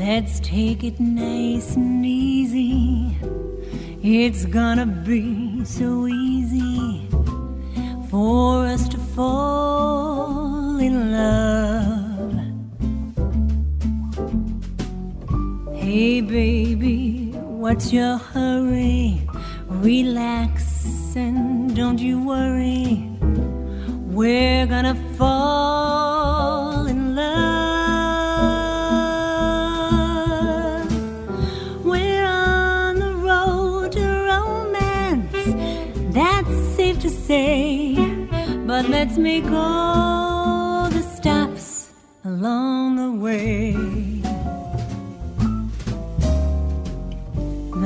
Let's take it nice and easy. It's gonna be so easy for us to fall in love. Hey, baby, what's your hurry? Relax and don't you worry. We're gonna fall let's make all the stops along the way.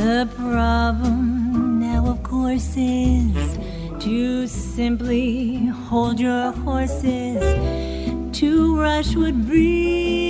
The problem now, of course, is to simply hold your horses. To rush would be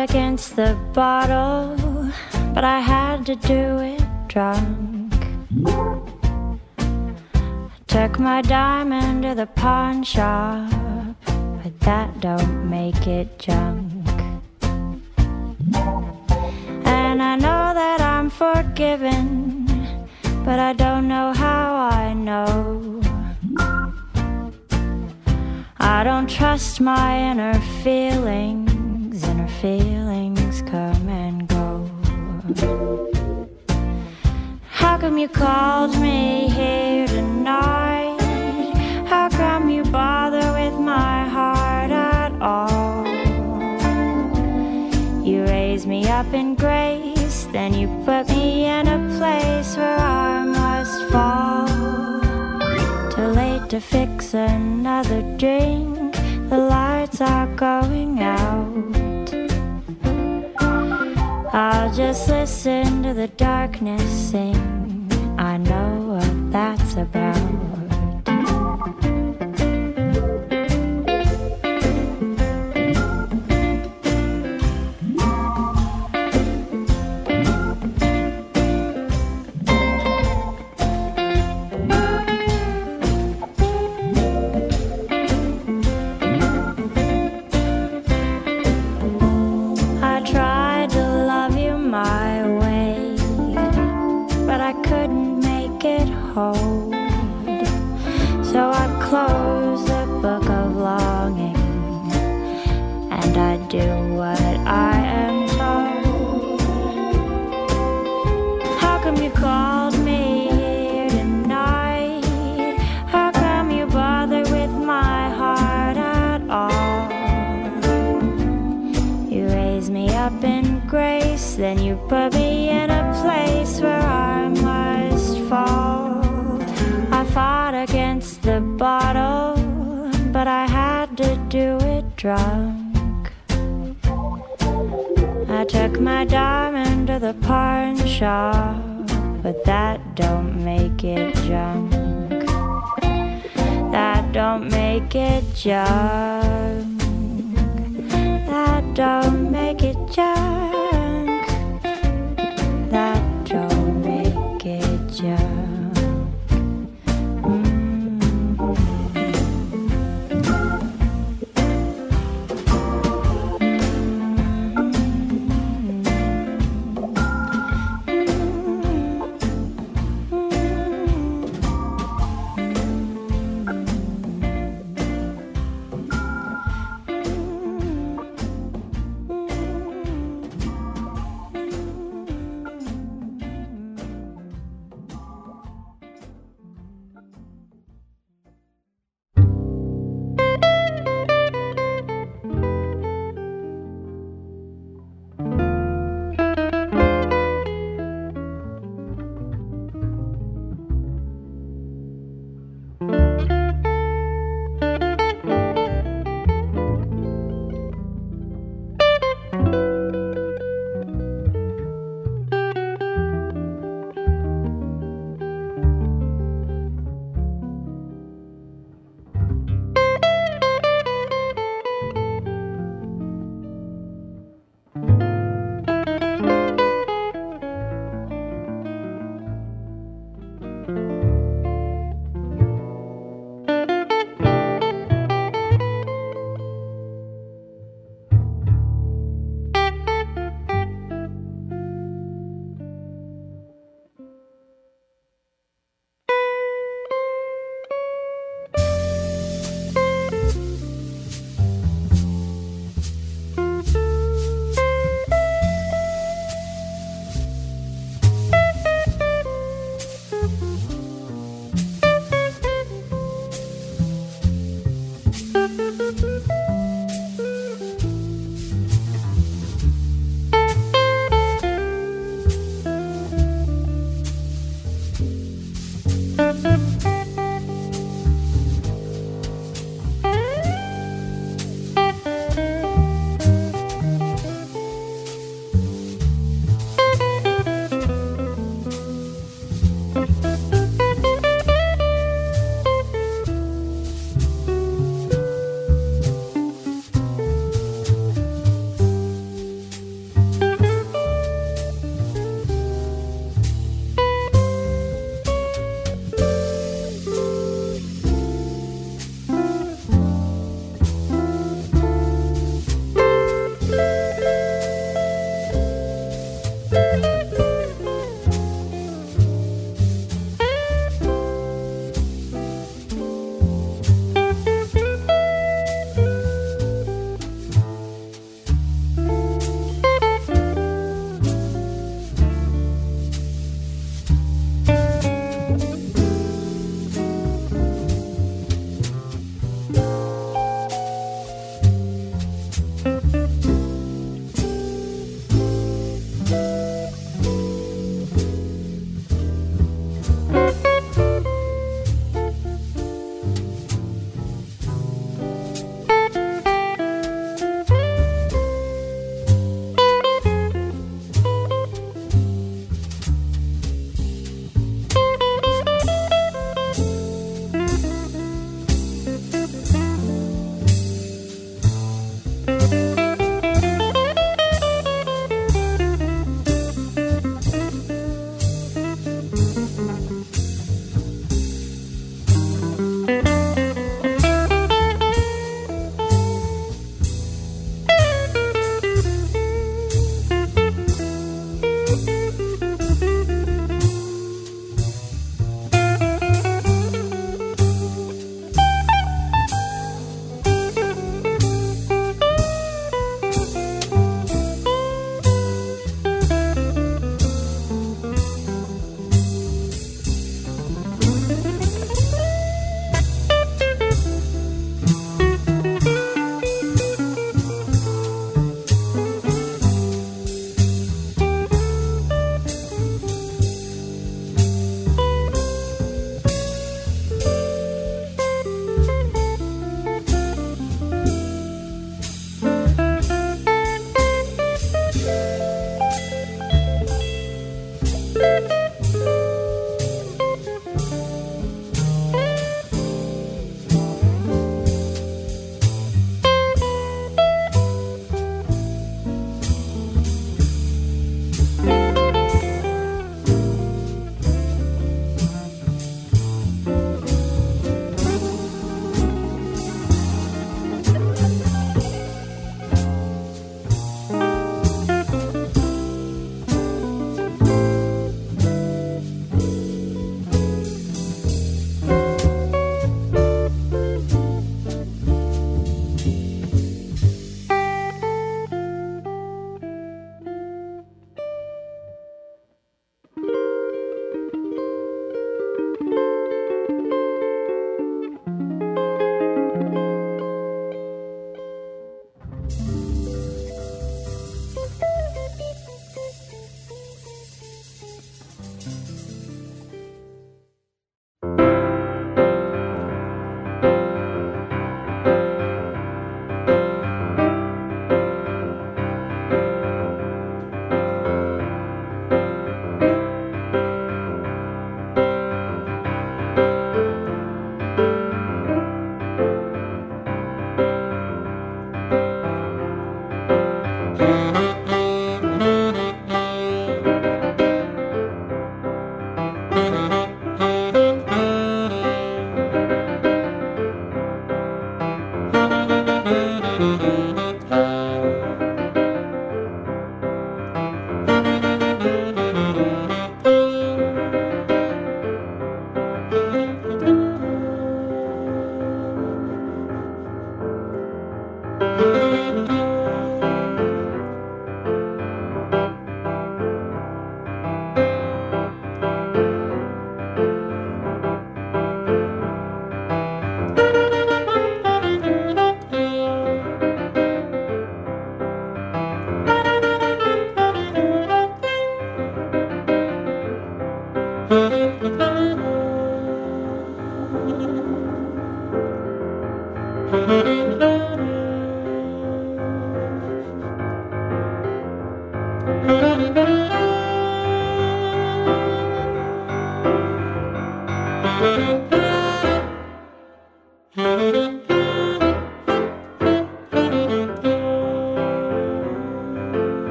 against the bottle, but I had to do it drunk. Took my diamond to the pawn shop, but that don't make it junk. And I know that I'm forgiven, but I don't know how I know. I don't trust my inner feelings, feelings come and go. How come you called me here tonight? How come you bother with my heart at all? You raise me up in grace, then you put me in a place where I must fall. Too late to fix another drink, the lights are going out. I'll just listen to the darkness sing. I know what that's about. In grace, then you put me in a place where I must fall. I fought against the bottle, but I had to do it drunk. I took my diamond to the pawn shop, but that don't make it junk. That don't make it junk. Don't make it junk.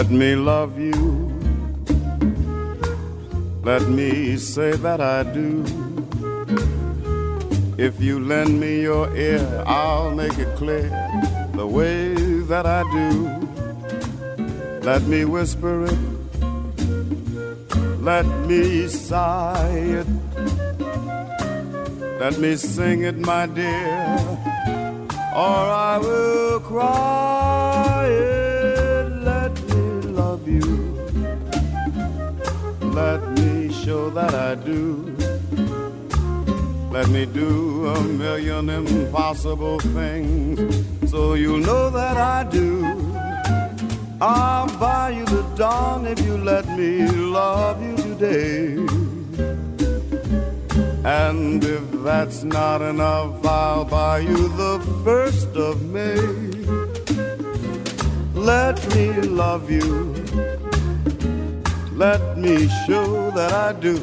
Let me love you. Let me say that I do. If you lend me your ear, I'll make it clear the way that I do. Let me whisper it. Let me sigh it. Let me sing it, my dear, or I will cry it. That I do. Let me do a million impossible things so you'll know that I do. I'll buy you the dawn if you let me love you today. And if that's not enough, I'll buy you the first of May. Let me love you. Let me show that I do.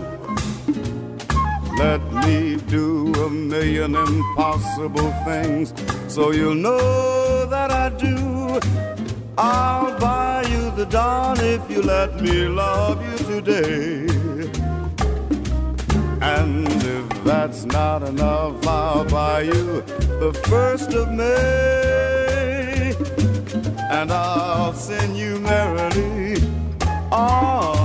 Let me do a million impossible things so you'll know that I do. I'll buy you the dawn if you let me love you today. And if that's not enough, I'll buy you the first of May. And I'll send you merrily on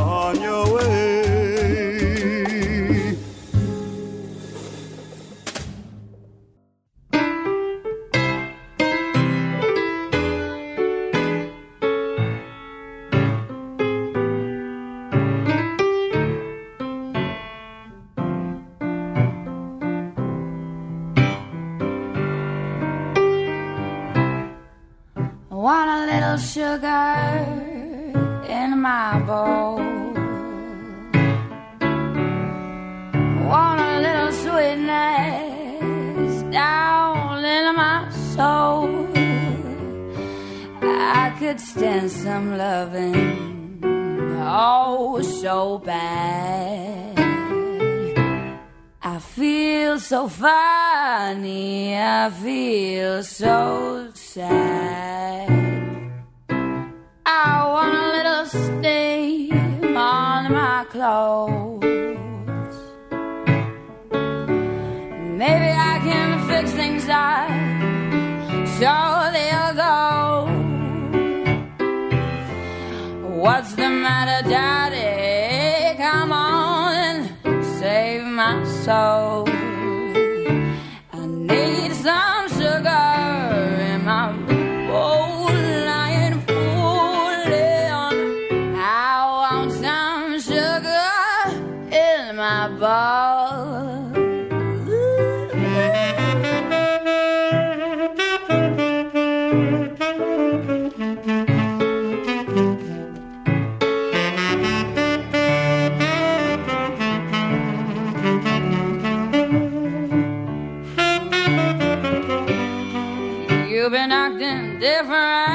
could stand some loving, oh, so bad. I feel so funny, I feel so sad. I want a little steam on my clothes. Maybe I can fix things up so What's the matter, Daddy? Come on save my soul. Different.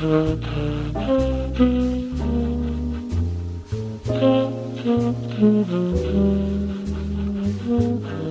Thank you.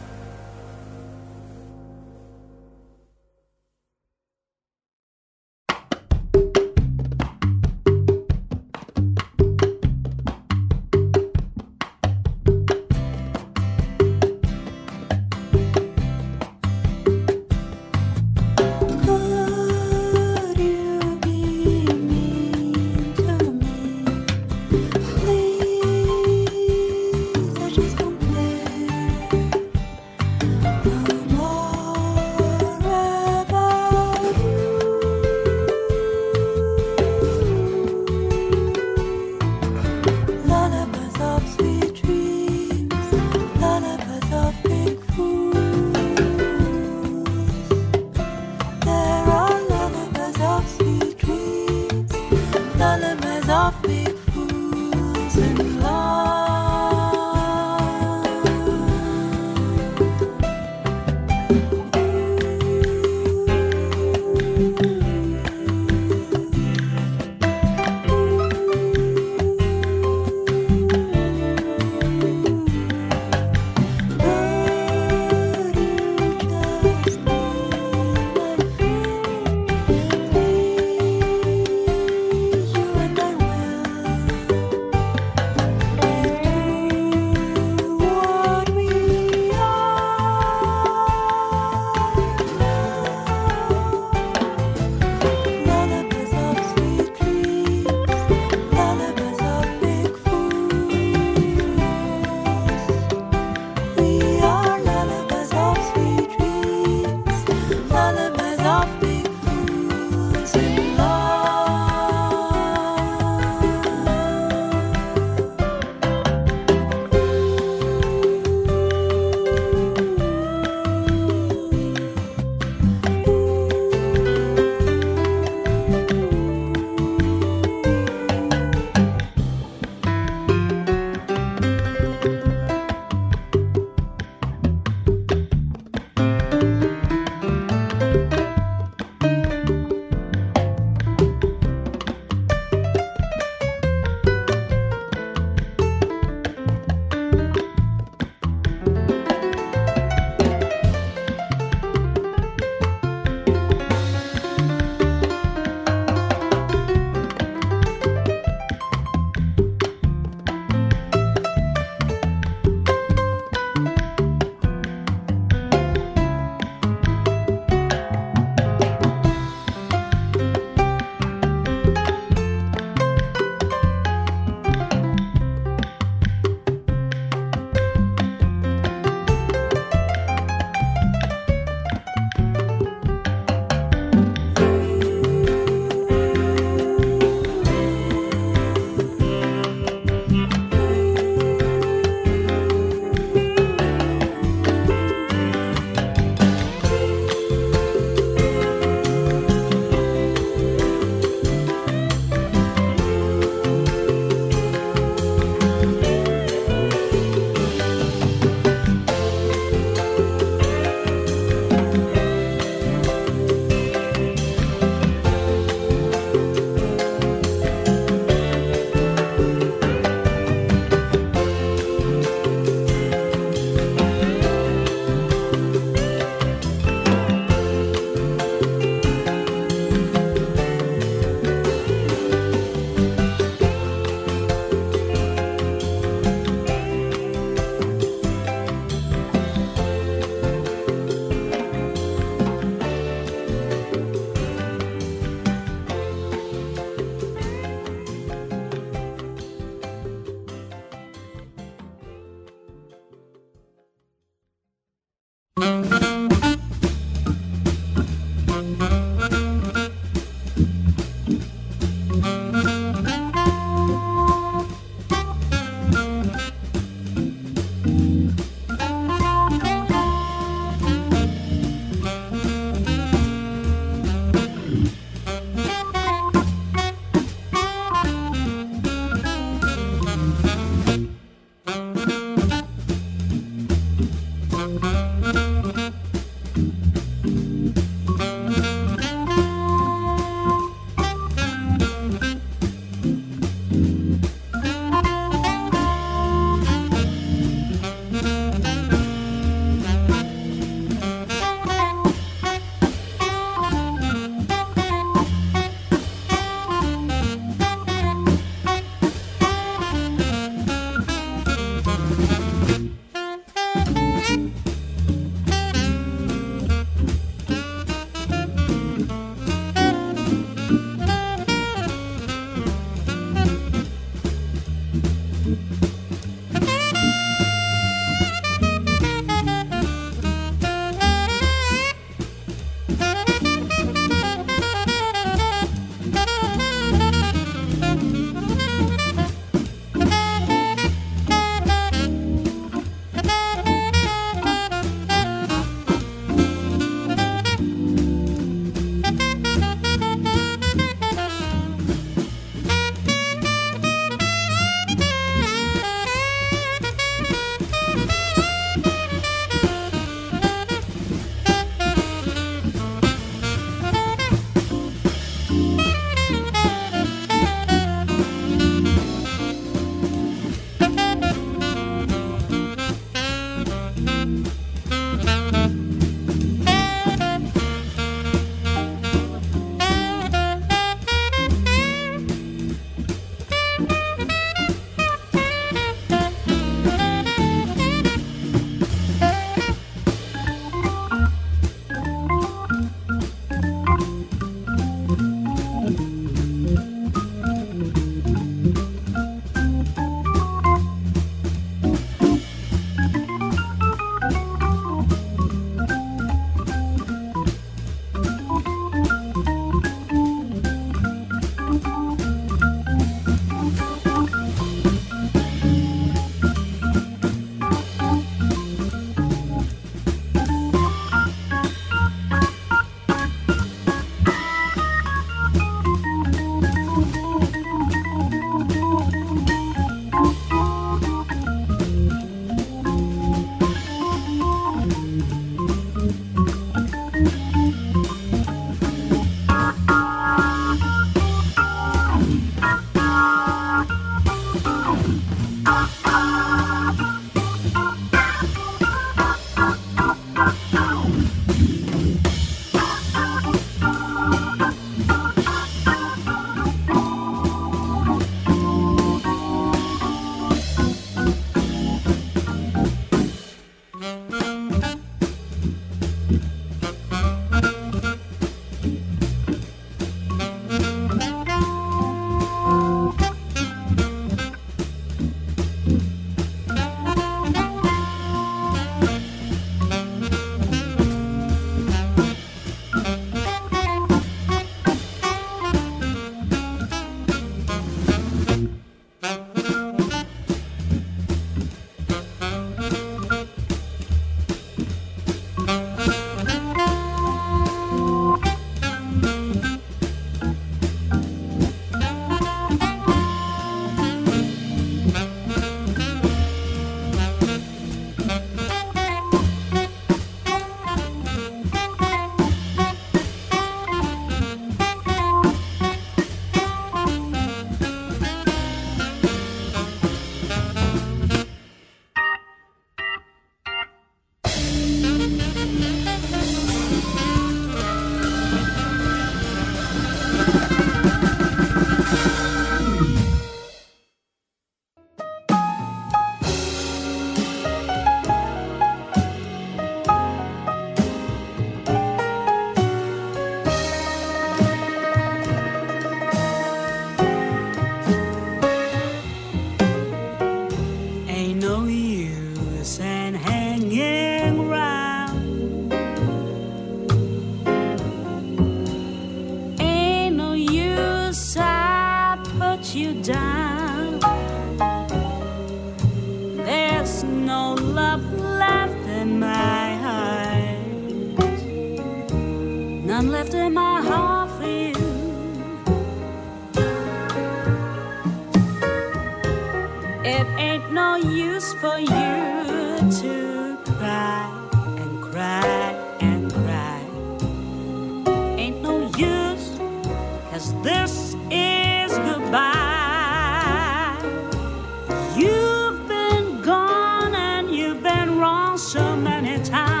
So many times.